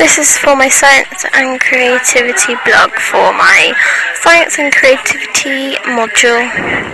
This is for my science and creativity blog for my science and creativity module.